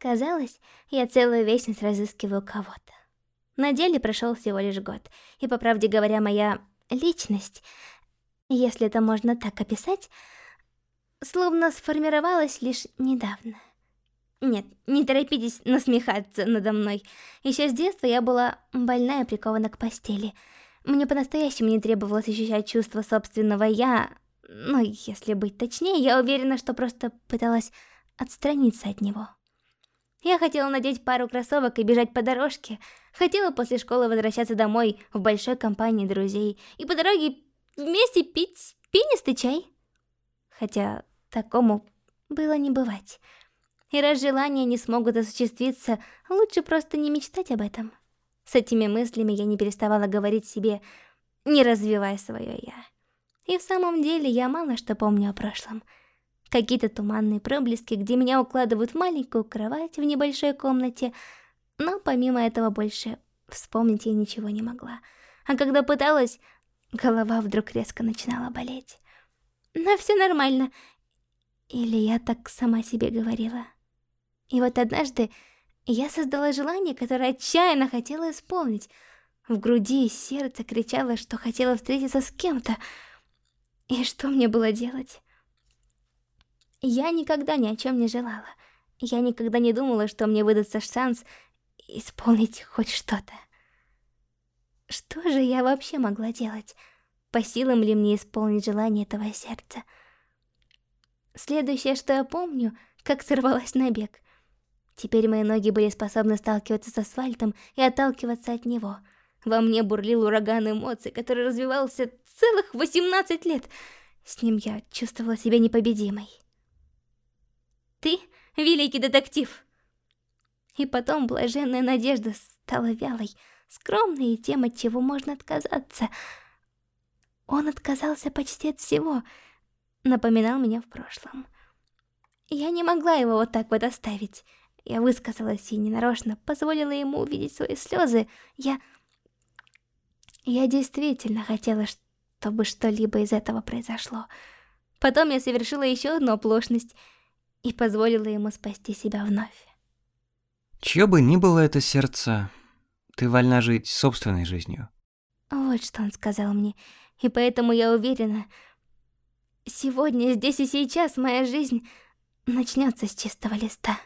Казалось, я целую вечность разыскиваю кого-то. На деле прошел всего лишь год, и, по правде говоря, моя личность, если это можно так описать, словно сформировалась лишь недавно. Нет, не торопитесь насмехаться надо мной. Еще с детства я была больная и прикована к постели. Мне по-настоящему не требовалось ощущать чувство собственного «я», ну, если быть точнее, я уверена, что просто пыталась отстраниться от него. Я хотела надеть пару кроссовок и бежать по дорожке. Хотела после школы возвращаться домой в большой компании друзей и по дороге вместе пить пенистый чай. Хотя такому было не бывать. И раз желания не смогут осуществиться, лучше просто не мечтать об этом. С этими мыслями я не переставала говорить себе «не развивай свое «я». И в самом деле я мало что помню о прошлом. Какие-то туманные проблески, где меня укладывают в маленькую кровать в небольшой комнате, но помимо этого больше вспомнить я ничего не могла. А когда пыталась, голова вдруг резко начинала болеть. Но все нормально. Или я так сама себе говорила. И вот однажды я создала желание, которое отчаянно хотела исполнить. В груди и сердце кричало, что хотела встретиться с кем-то. И что мне было делать? Я никогда ни о чем не желала. Я никогда не думала, что мне выдастся шанс исполнить хоть что-то. Что же я вообще могла делать? По силам ли мне исполнить желание этого сердца? Следующее, что я помню, как сорвалась на бег. Теперь мои ноги были способны сталкиваться с асфальтом и отталкиваться от него. Во мне бурлил ураган эмоций, который развивался целых 18 лет. С ним я чувствовала себя непобедимой. Ты великий детектив. И потом блаженная надежда стала вялой, скромной и тем, от чего можно отказаться. Он отказался почти от всего, напоминал меня в прошлом. Я не могла его вот так вот оставить. Я высказалась и ненарочно позволила ему увидеть свои слезы. Я... Я действительно хотела, чтобы что-либо из этого произошло. Потом я совершила еще одну оплошность и позволила ему спасти себя вновь. Чье бы ни было это сердце, ты вольна жить собственной жизнью. Вот что он сказал мне, и поэтому я уверена, сегодня, здесь и сейчас моя жизнь начнется с чистого листа.